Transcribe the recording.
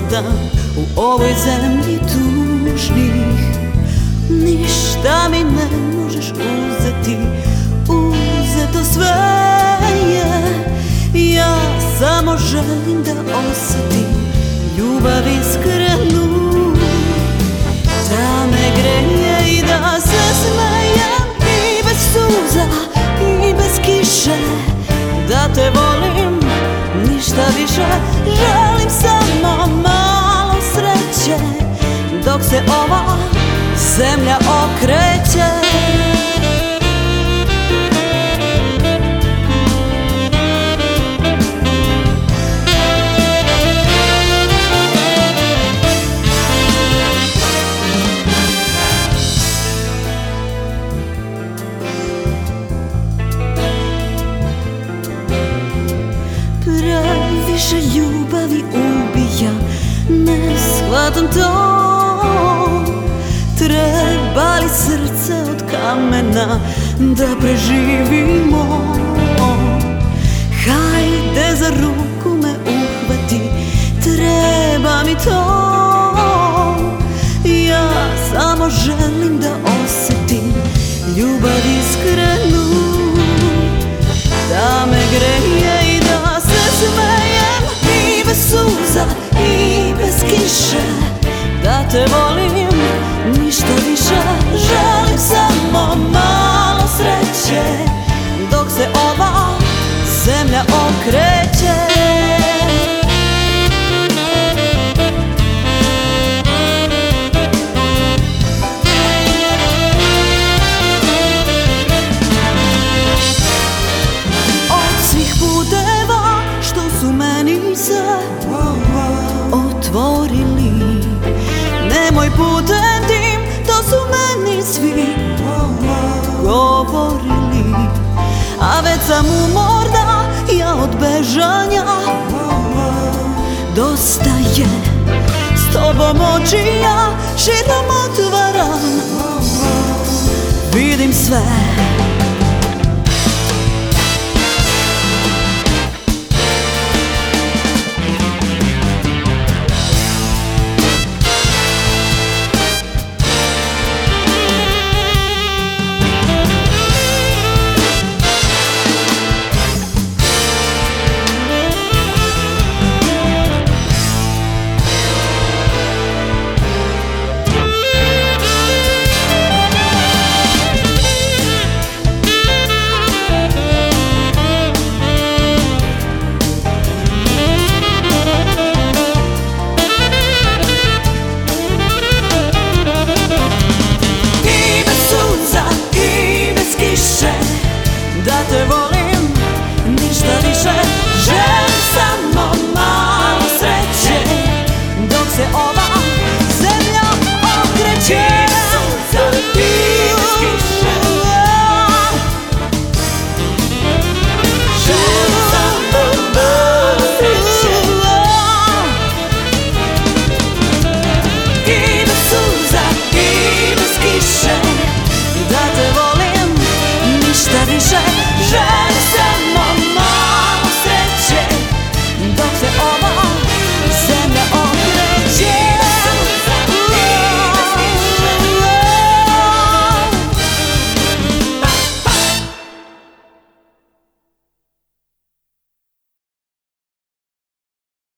dosadan u ovoj zemlji tužnih. Ništa mi ne možeš uzeti, uzeto sve je. Ja samo želim da osjetim ljubav iskrenu земля окрече. Правіше любові убія не схватом того. Treba li srce od kamena Da preživimo. Hajde za ruku me uhvati Treba mi Dok se ova zemlja okreće. Od svih puteva što su meni se otvorili Nemoj putem Već sam umorna, ja od bežanja Dosta je, s tobom oči ja širom otvaram Vidim sve